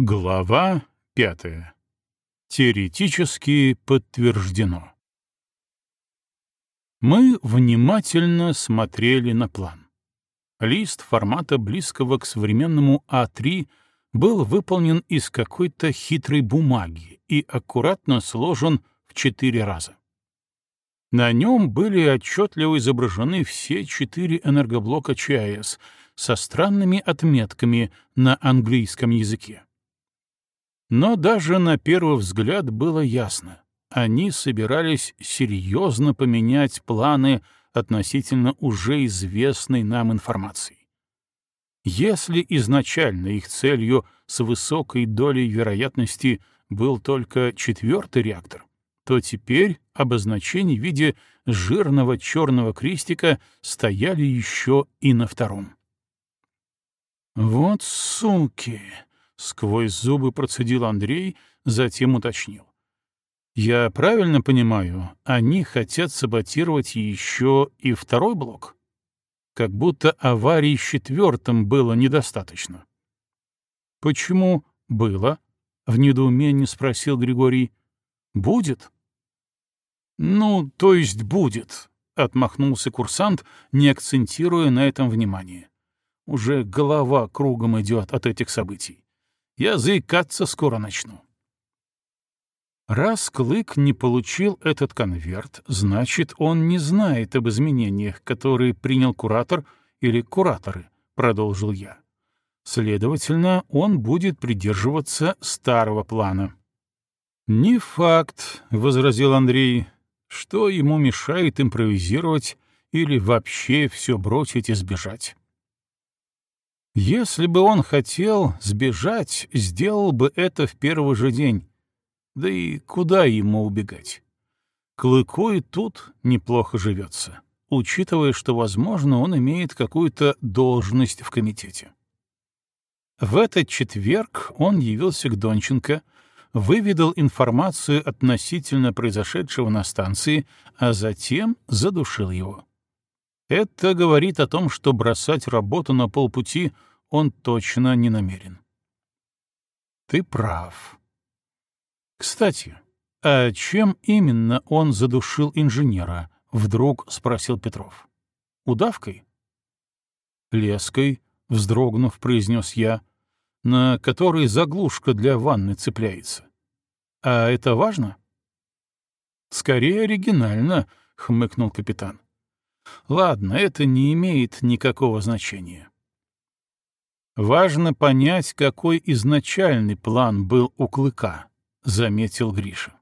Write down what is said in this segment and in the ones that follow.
Глава пятая. Теоретически подтверждено. Мы внимательно смотрели на план. Лист формата близкого к современному А3 был выполнен из какой-то хитрой бумаги и аккуратно сложен в четыре раза. На нем были отчетливо изображены все четыре энергоблока ЧАЭС со странными отметками на английском языке. Но даже на первый взгляд было ясно. Они собирались серьезно поменять планы относительно уже известной нам информации. Если изначально их целью с высокой долей вероятности был только четвертый реактор, то теперь обозначения в виде жирного черного крестика стояли еще и на втором. «Вот суки!» — сквозь зубы процедил Андрей, затем уточнил. «Я правильно понимаю, они хотят саботировать еще и второй блок? Как будто аварии с четвертым было недостаточно». «Почему было?» — в недоумении спросил Григорий. «Будет?» «Ну, то есть будет», — отмахнулся курсант, не акцентируя на этом внимание. Уже голова кругом идет от этих событий. Я заикаться скоро начну. Раз Клык не получил этот конверт, значит, он не знает об изменениях, которые принял куратор или кураторы, — продолжил я. Следовательно, он будет придерживаться старого плана. «Не факт», — возразил Андрей. Что ему мешает импровизировать или вообще все бросить и сбежать? Если бы он хотел сбежать, сделал бы это в первый же день. Да и куда ему убегать? Клыку и тут неплохо живется, учитывая, что, возможно, он имеет какую-то должность в комитете. В этот четверг он явился к Донченко — выведал информацию относительно произошедшего на станции, а затем задушил его. Это говорит о том, что бросать работу на полпути он точно не намерен. Ты прав. Кстати, а чем именно он задушил инженера? Вдруг спросил Петров. Удавкой? Леской, вздрогнув, произнес я, на которой заглушка для ванны цепляется. А это важно? Скорее оригинально, хмыкнул капитан. Ладно, это не имеет никакого значения. Важно понять, какой изначальный план был у Клыка, заметил Гриша.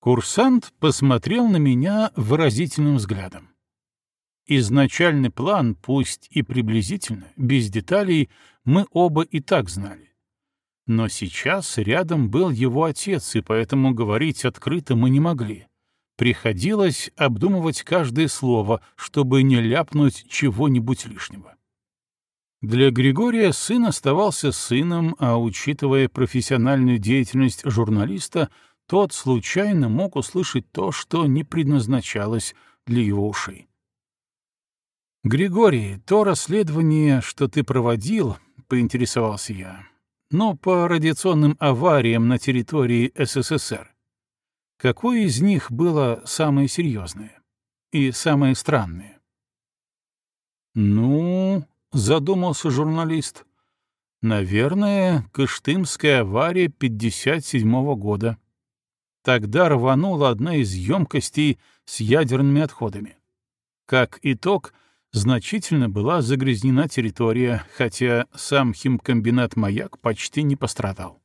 Курсант посмотрел на меня выразительным взглядом. Изначальный план, пусть и приблизительно, без деталей, мы оба и так знали. Но сейчас рядом был его отец, и поэтому говорить открыто мы не могли. Приходилось обдумывать каждое слово, чтобы не ляпнуть чего-нибудь лишнего. Для Григория сын оставался сыном, а учитывая профессиональную деятельность журналиста, тот случайно мог услышать то, что не предназначалось для его ушей. «Григорий, то расследование, что ты проводил, — поинтересовался я, но по радиационным авариям на территории СССР. Какое из них было самое серьезное и самое странное? «Ну, — задумался журналист, — наверное, Кыштымская авария 57-го года. Тогда рванула одна из емкостей с ядерными отходами. Как итог — значительно была загрязнена территория, хотя сам химкомбинат «Маяк» почти не пострадал.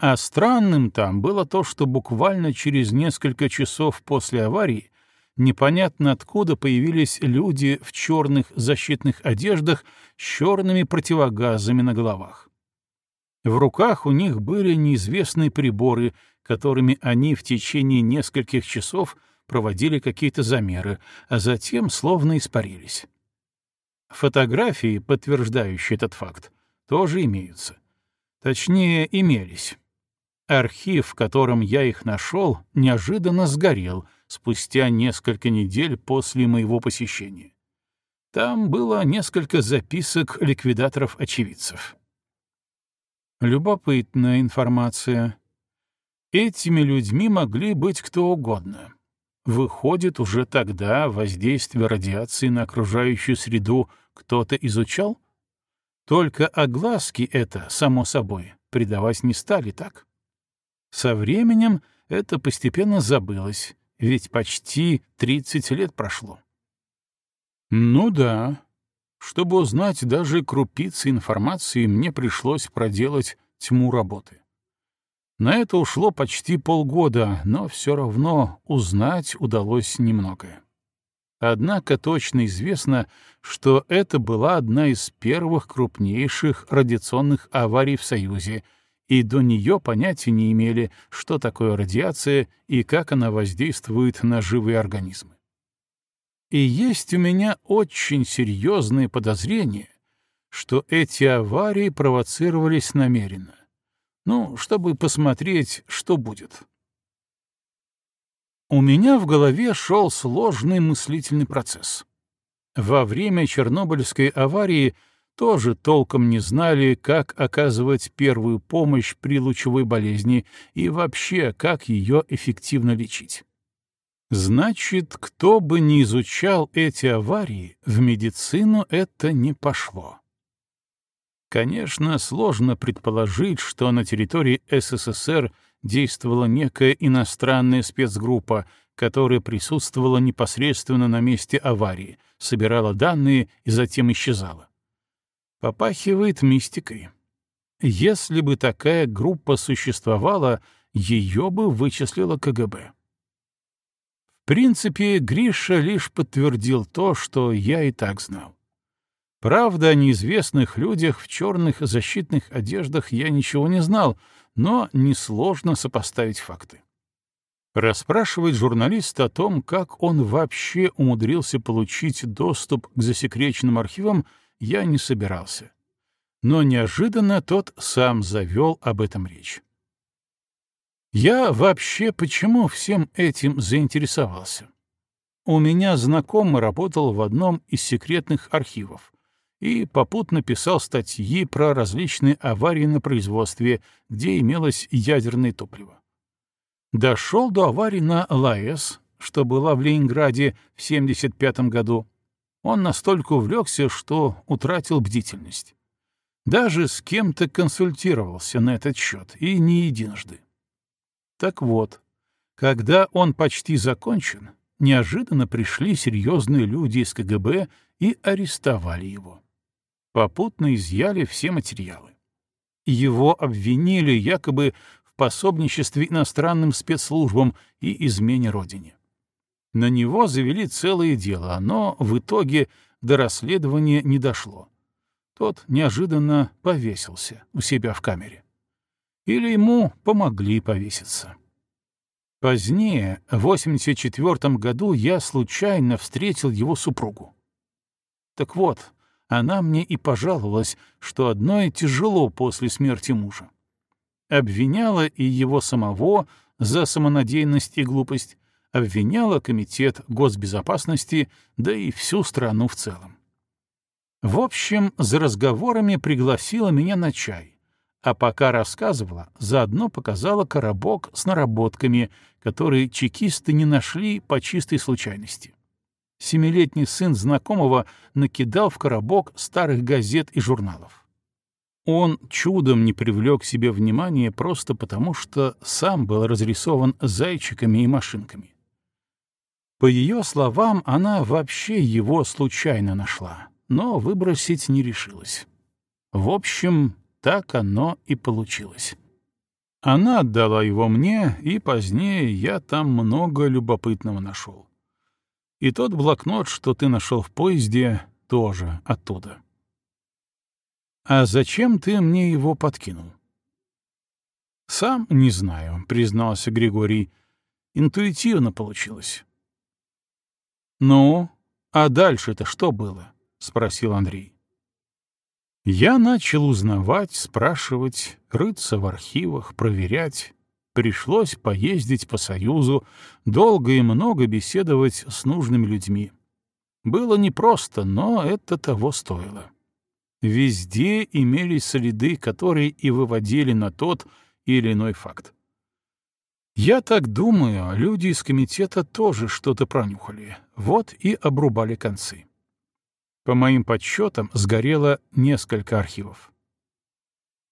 А странным там было то, что буквально через несколько часов после аварии непонятно откуда появились люди в черных защитных одеждах с черными противогазами на головах. В руках у них были неизвестные приборы, которыми они в течение нескольких часов проводили какие-то замеры, а затем словно испарились. Фотографии, подтверждающие этот факт, тоже имеются. Точнее, имелись. Архив, в котором я их нашел, неожиданно сгорел спустя несколько недель после моего посещения. Там было несколько записок ликвидаторов-очевидцев. Любопытная информация. Этими людьми могли быть кто угодно. Выходит, уже тогда воздействие радиации на окружающую среду кто-то изучал? Только огласки это, само собой, придавать не стали, так? Со временем это постепенно забылось, ведь почти 30 лет прошло. Ну да. Чтобы узнать даже крупицы информации, мне пришлось проделать тьму работы. На это ушло почти полгода, но все равно узнать удалось немногое. Однако точно известно, что это была одна из первых крупнейших радиационных аварий в Союзе, и до нее понятия не имели, что такое радиация и как она воздействует на живые организмы. И есть у меня очень серьезные подозрения, что эти аварии провоцировались намеренно. Ну, чтобы посмотреть, что будет. У меня в голове шел сложный мыслительный процесс. Во время Чернобыльской аварии тоже толком не знали, как оказывать первую помощь при лучевой болезни и вообще, как ее эффективно лечить. Значит, кто бы ни изучал эти аварии, в медицину это не пошло. Конечно, сложно предположить, что на территории СССР действовала некая иностранная спецгруппа, которая присутствовала непосредственно на месте аварии, собирала данные и затем исчезала. Попахивает мистикой. Если бы такая группа существовала, ее бы вычислила КГБ принципе, Гриша лишь подтвердил то, что я и так знал. Правда, о неизвестных людях в черных защитных одеждах я ничего не знал, но несложно сопоставить факты. Расспрашивать журналиста о том, как он вообще умудрился получить доступ к засекреченным архивам, я не собирался. Но неожиданно тот сам завел об этом речь. Я вообще почему всем этим заинтересовался? У меня знакомый работал в одном из секретных архивов и попутно писал статьи про различные аварии на производстве, где имелось ядерное топливо. Дошел до аварии на ЛАЭС, что была в Ленинграде в 1975 году. Он настолько увлекся, что утратил бдительность. Даже с кем-то консультировался на этот счет, и не единожды. Так вот, когда он почти закончен, неожиданно пришли серьезные люди из КГБ и арестовали его. Попутно изъяли все материалы. Его обвинили якобы в пособничестве иностранным спецслужбам и измене родине. На него завели целое дело, но в итоге до расследования не дошло. Тот неожиданно повесился у себя в камере или ему помогли повеситься. Позднее, в 84 году, я случайно встретил его супругу. Так вот, она мне и пожаловалась, что одной тяжело после смерти мужа. Обвиняла и его самого за самонадеянность и глупость, обвиняла Комитет госбезопасности, да и всю страну в целом. В общем, за разговорами пригласила меня на чай а пока рассказывала, заодно показала коробок с наработками, которые чекисты не нашли по чистой случайности. Семилетний сын знакомого накидал в коробок старых газет и журналов. Он чудом не привлек себе внимания просто потому, что сам был разрисован зайчиками и машинками. По ее словам, она вообще его случайно нашла, но выбросить не решилась. В общем, так оно и получилось. Она отдала его мне, и позднее я там много любопытного нашел. И тот блокнот, что ты нашел в поезде, тоже оттуда. «А зачем ты мне его подкинул?» «Сам не знаю», — признался Григорий. «Интуитивно получилось». «Ну, а дальше-то что было?» — спросил Андрей. Я начал узнавать, спрашивать, рыться в архивах, проверять. Пришлось поездить по Союзу, долго и много беседовать с нужными людьми. Было непросто, но это того стоило. Везде имелись следы, которые и выводили на тот или иной факт. Я так думаю, люди из комитета тоже что-то пронюхали, вот и обрубали концы. По моим подсчетам, сгорело несколько архивов.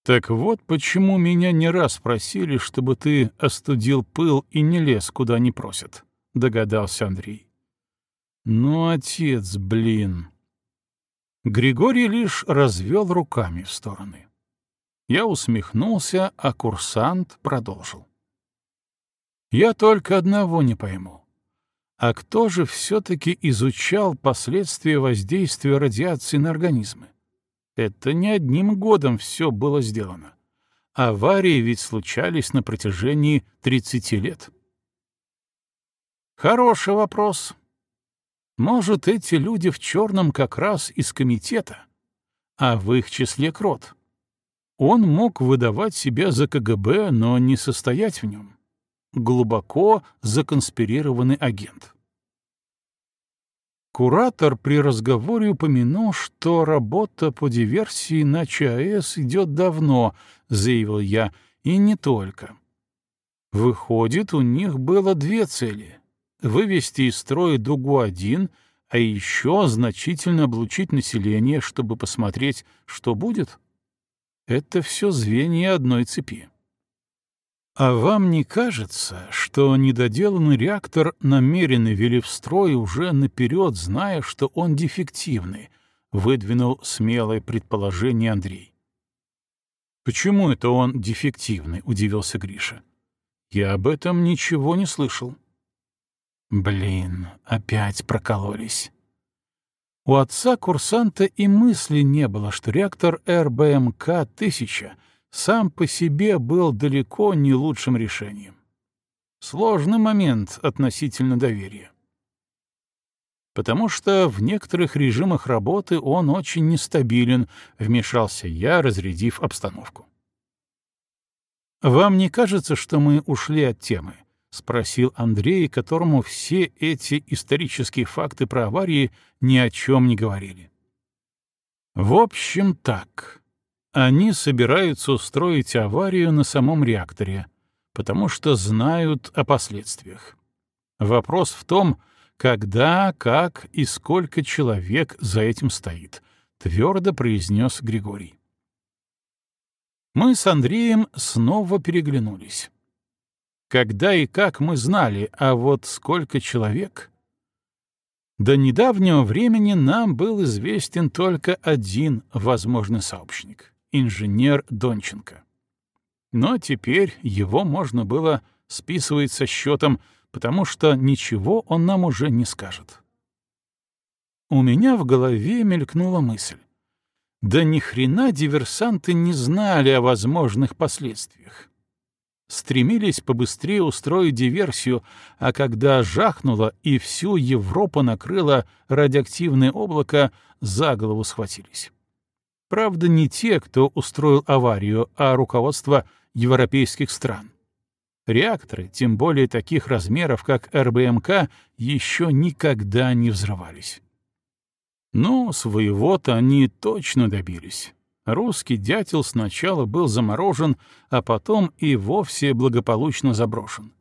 Так вот почему меня не раз просили, чтобы ты остудил пыл и не лез, куда не просят, догадался Андрей. Ну, отец, блин. Григорий лишь развел руками в стороны. Я усмехнулся, а курсант продолжил. Я только одного не пойму. А кто же все-таки изучал последствия воздействия радиации на организмы? Это не одним годом все было сделано. Аварии ведь случались на протяжении 30 лет. Хороший вопрос. Может, эти люди в черном как раз из комитета, а в их числе Крот. Он мог выдавать себя за КГБ, но не состоять в нем. Глубоко законспирированный агент. Куратор при разговоре упомянул, что работа по диверсии на ЧАЭС идет давно, заявил я, и не только. Выходит, у них было две цели вывести из строя Дугу-1, а еще значительно облучить население, чтобы посмотреть, что будет? Это все звенья одной цепи. А вам не кажется, что недоделанный реактор намеренно вели в строй уже наперед, зная, что он дефективный? Выдвинул смелое предположение Андрей. Почему это он дефективный? Удивился Гриша. Я об этом ничего не слышал. Блин, опять прокололись. У отца курсанта и мысли не было, что реактор РБМК-1000 сам по себе был далеко не лучшим решением. Сложный момент относительно доверия. Потому что в некоторых режимах работы он очень нестабилен, вмешался я, разрядив обстановку. Вам не кажется, что мы ушли от темы? — спросил Андрей, которому все эти исторические факты про аварии ни о чем не говорили. В общем, так. Они собираются устроить аварию на самом реакторе, потому что знают о последствиях. Вопрос в том, когда, как и сколько человек за этим стоит, твердо произнес Григорий. Мы с Андреем снова переглянулись. Когда и как мы знали, а вот сколько человек? До недавнего времени нам был известен только один возможный сообщник — инженер Донченко. Но теперь его можно было списывать со счетом, потому что ничего он нам уже не скажет. У меня в голове мелькнула мысль. Да ни хрена диверсанты не знали о возможных последствиях стремились побыстрее устроить диверсию, а когда жахнуло и всю Европу накрыло радиоактивное облако, за голову схватились. Правда, не те, кто устроил аварию, а руководство европейских стран. Реакторы, тем более таких размеров, как РБМК, еще никогда не взрывались. Но своего-то они точно добились. Русский дятел сначала был заморожен, а потом и вовсе благополучно заброшен.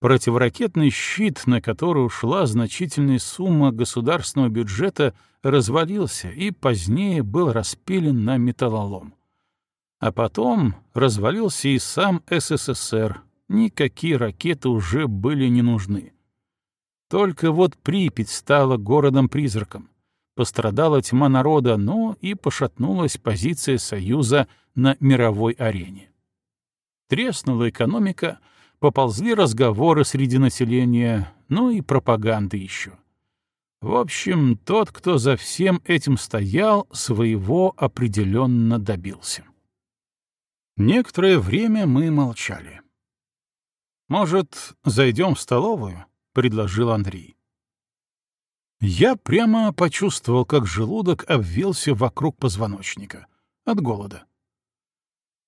Противоракетный щит, на который ушла значительная сумма государственного бюджета, развалился и позднее был распилен на металлолом. А потом развалился и сам СССР, никакие ракеты уже были не нужны. Только вот Припять стала городом-призраком пострадала тьма народа, но и пошатнулась позиция Союза на мировой арене. Треснула экономика, поползли разговоры среди населения, ну и пропаганда еще. В общем, тот, кто за всем этим стоял, своего определенно добился. Некоторое время мы молчали. «Может, зайдем в столовую?» — предложил Андрей. Я прямо почувствовал, как желудок обвился вокруг позвоночника. От голода.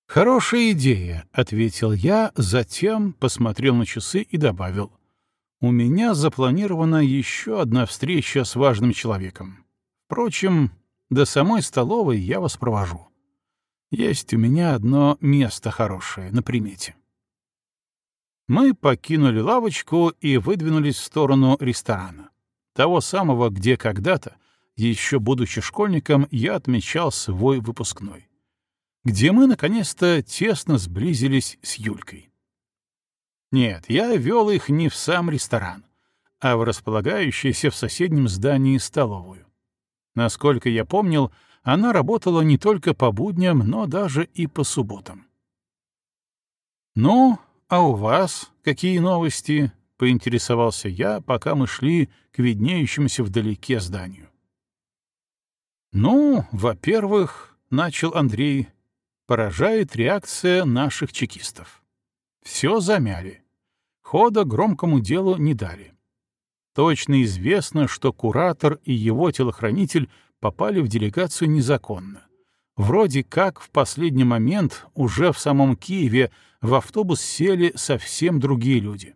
«Хорошая идея», — ответил я, затем посмотрел на часы и добавил. «У меня запланирована еще одна встреча с важным человеком. Впрочем, До самой столовой я вас провожу. Есть у меня одно место хорошее на примете. Мы покинули лавочку и выдвинулись в сторону ресторана. Того самого, где когда-то, еще будучи школьником, я отмечал свой выпускной. Где мы, наконец-то, тесно сблизились с Юлькой. Нет, я вел их не в сам ресторан, а в располагающуюся в соседнем здании столовую. Насколько я помнил, она работала не только по будням, но даже и по субботам. «Ну, а у вас какие новости?» — поинтересовался я, пока мы шли к виднеющемуся вдалеке зданию. «Ну, во-первых, — начал Андрей, — поражает реакция наших чекистов. Все замяли. Хода громкому делу не дали. Точно известно, что куратор и его телохранитель попали в делегацию незаконно. Вроде как в последний момент уже в самом Киеве в автобус сели совсем другие люди.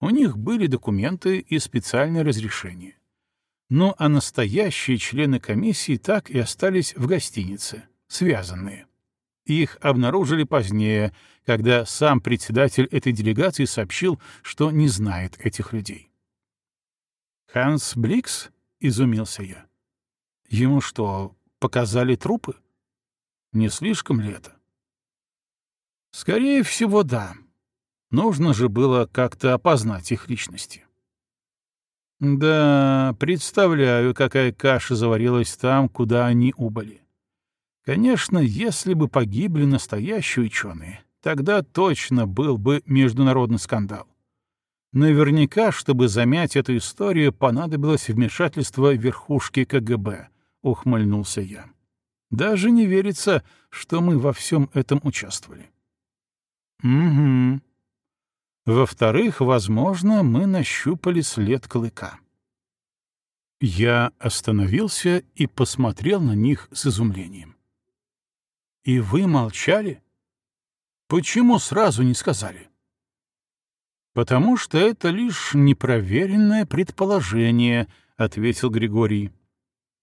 У них были документы и специальное разрешение. Ну а настоящие члены комиссии так и остались в гостинице, связанные. Их обнаружили позднее, когда сам председатель этой делегации сообщил, что не знает этих людей. «Ханс Бликс?» — изумился я. «Ему что, показали трупы? Не слишком ли это?» «Скорее всего, да. Нужно же было как-то опознать их личности». «Да, представляю, какая каша заварилась там, куда они убыли. Конечно, если бы погибли настоящие ученые, тогда точно был бы международный скандал. Наверняка, чтобы замять эту историю, понадобилось вмешательство верхушки КГБ, — ухмыльнулся я. Даже не верится, что мы во всем этом участвовали. Угу. Во-вторых, возможно, мы нащупали след клыка. Я остановился и посмотрел на них с изумлением. «И вы молчали? Почему сразу не сказали?» «Потому что это лишь непроверенное предположение», — ответил Григорий.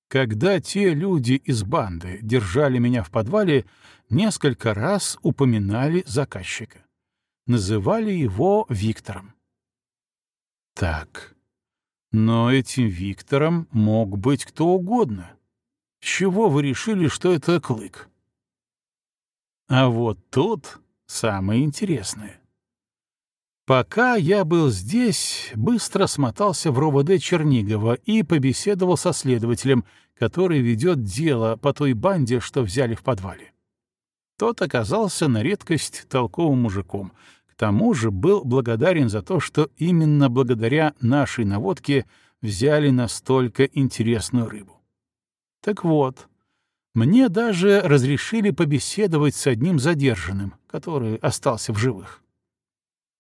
«Когда те люди из банды держали меня в подвале, несколько раз упоминали заказчика. Называли его Виктором». «Так, но этим Виктором мог быть кто угодно. Чего вы решили, что это Клык?» А вот тут самое интересное. Пока я был здесь, быстро смотался в РОВД Чернигова и побеседовал со следователем, который ведет дело по той банде, что взяли в подвале. Тот оказался на редкость толковым мужиком. К тому же был благодарен за то, что именно благодаря нашей наводке взяли настолько интересную рыбу. Так вот, мне даже разрешили побеседовать с одним задержанным, который остался в живых.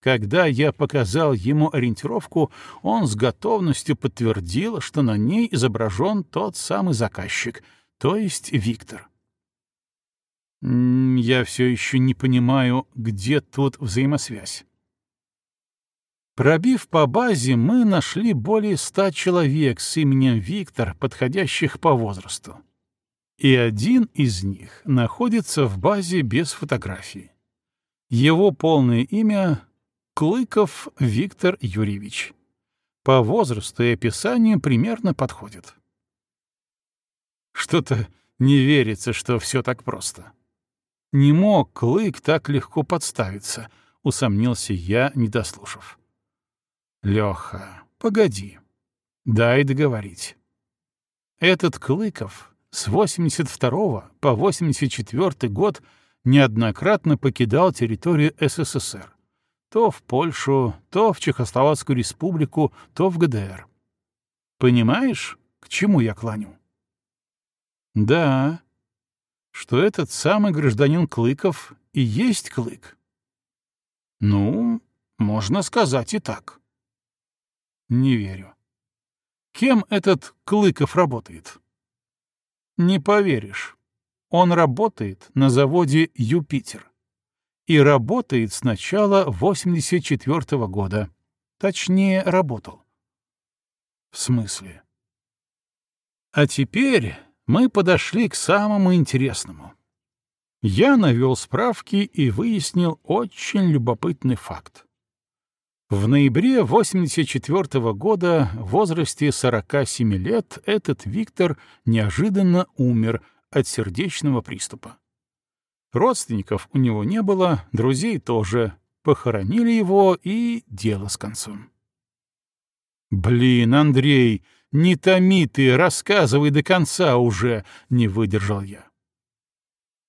Когда я показал ему ориентировку, он с готовностью подтвердил, что на ней изображен тот самый заказчик, то есть Виктор. Я все еще не понимаю, где тут взаимосвязь. Пробив по базе, мы нашли более ста человек с именем Виктор, подходящих по возрасту. И один из них находится в базе без фотографии. Его полное имя Клыков Виктор Юрьевич. По возрасту и описанию примерно подходит. Что-то не верится, что все так просто. Не мог Клык так легко подставиться, усомнился я, не дослушав. Леха, погоди. Дай договорить. Этот Клыков с 82 по 84 год неоднократно покидал территорию СССР то в Польшу, то в Чехословацкую республику, то в ГДР. Понимаешь, к чему я клоню? Да, что этот самый гражданин Клыков и есть Клык. Ну, можно сказать и так. Не верю. Кем этот Клыков работает? Не поверишь. Он работает на заводе «Юпитер» и работает с начала 84 -го года. Точнее, работал. В смысле? А теперь мы подошли к самому интересному. Я навел справки и выяснил очень любопытный факт. В ноябре 84 -го года в возрасте 47 лет этот Виктор неожиданно умер от сердечного приступа. Родственников у него не было, друзей тоже. Похоронили его, и дело с концом. «Блин, Андрей, не томи ты, рассказывай до конца уже!» — не выдержал я.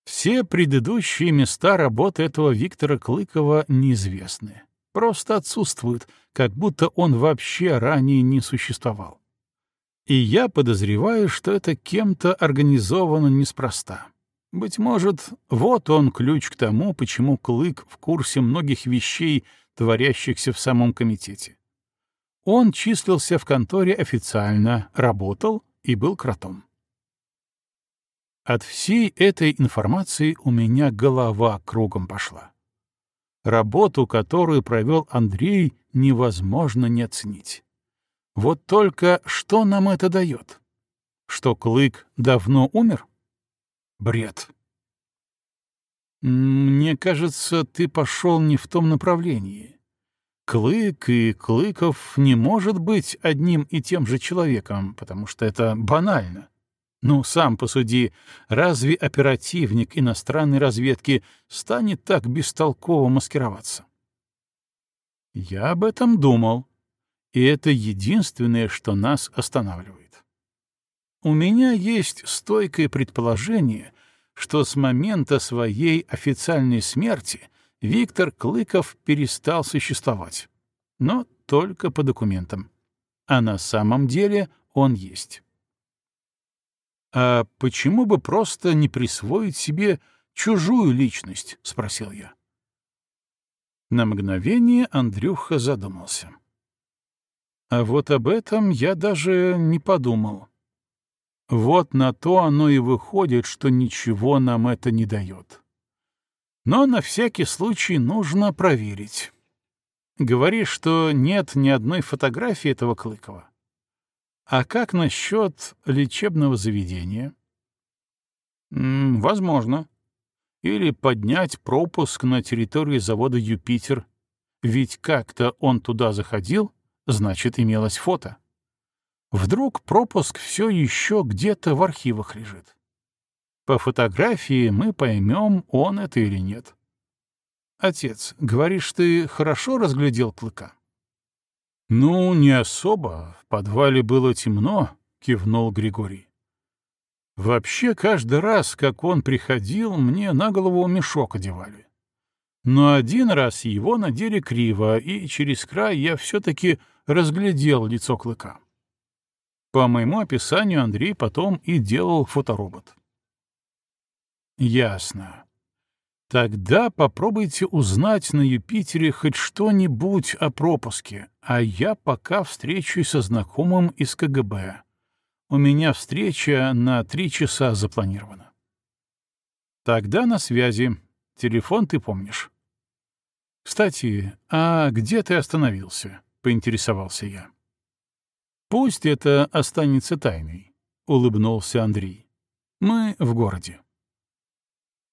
Все предыдущие места работы этого Виктора Клыкова неизвестны. Просто отсутствуют, как будто он вообще ранее не существовал. И я подозреваю, что это кем-то организовано неспроста. Быть может, вот он ключ к тому, почему Клык в курсе многих вещей, творящихся в самом комитете. Он числился в конторе официально, работал и был кротом. От всей этой информации у меня голова кругом пошла. Работу, которую провел Андрей, невозможно не оценить. Вот только что нам это дает? Что Клык давно умер? Бред. Мне кажется, ты пошел не в том направлении. Клык и Клыков не может быть одним и тем же человеком, потому что это банально. Ну, сам посуди, разве оперативник иностранной разведки станет так бестолково маскироваться? Я об этом думал, и это единственное, что нас останавливает. У меня есть стойкое предположение, что с момента своей официальной смерти Виктор Клыков перестал существовать. Но только по документам. А на самом деле он есть. «А почему бы просто не присвоить себе чужую личность?» — спросил я. На мгновение Андрюха задумался. А вот об этом я даже не подумал. Вот на то оно и выходит, что ничего нам это не дает. Но на всякий случай нужно проверить. Говоришь, что нет ни одной фотографии этого Клыкова. А как насчет лечебного заведения? М -м, возможно. Или поднять пропуск на территории завода «Юпитер». Ведь как-то он туда заходил, значит, имелось фото. Вдруг пропуск все еще где-то в архивах лежит. По фотографии мы поймем, он это или нет. Отец, говоришь, ты хорошо разглядел клыка? Ну, не особо. В подвале было темно, кивнул Григорий. Вообще, каждый раз, как он приходил, мне на голову мешок одевали. Но один раз его надели криво, и через край я все-таки разглядел лицо клыка. По моему описанию Андрей потом и делал фоторобот. Ясно. Тогда попробуйте узнать на Юпитере хоть что-нибудь о пропуске, а я пока встречусь со знакомым из КГБ. У меня встреча на три часа запланирована. Тогда на связи. Телефон ты помнишь. Кстати, а где ты остановился? — поинтересовался я. «Пусть это останется тайной», — улыбнулся Андрей. «Мы в городе».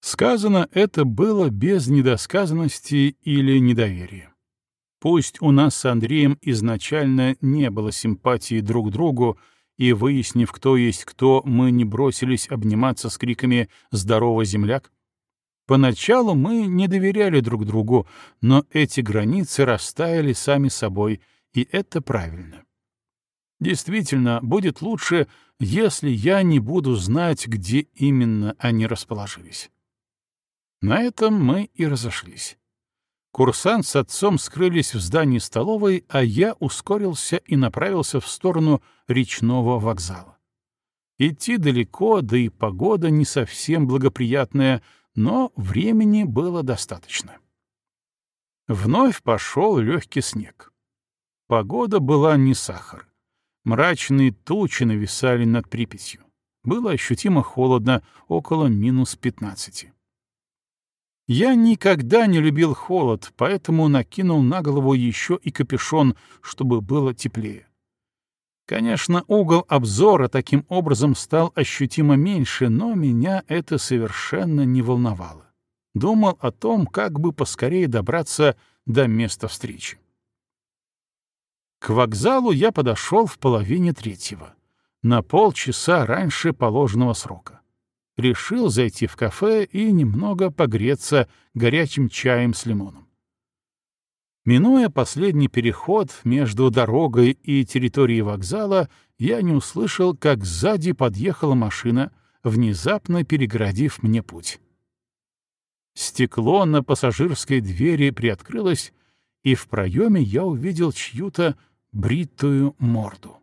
Сказано это было без недосказанности или недоверия. Пусть у нас с Андреем изначально не было симпатии друг к другу, и, выяснив, кто есть кто, мы не бросились обниматься с криками «Здорово, земляк!». Поначалу мы не доверяли друг другу, но эти границы растаяли сами собой, и это правильно. Действительно, будет лучше, если я не буду знать, где именно они расположились. На этом мы и разошлись. Курсант с отцом скрылись в здании столовой, а я ускорился и направился в сторону речного вокзала. Идти далеко, да и погода не совсем благоприятная, но времени было достаточно. Вновь пошел легкий снег. Погода была не сахар. Мрачные тучи нависали над Припятью. Было ощутимо холодно, около минус пятнадцати. Я никогда не любил холод, поэтому накинул на голову еще и капюшон, чтобы было теплее. Конечно, угол обзора таким образом стал ощутимо меньше, но меня это совершенно не волновало. Думал о том, как бы поскорее добраться до места встречи. К вокзалу я подошел в половине третьего, на полчаса раньше положенного срока. Решил зайти в кафе и немного погреться горячим чаем с лимоном. Минуя последний переход между дорогой и территорией вокзала, я не услышал, как сзади подъехала машина, внезапно перегородив мне путь. Стекло на пассажирской двери приоткрылось, и в проеме я увидел чью-то бритую морду.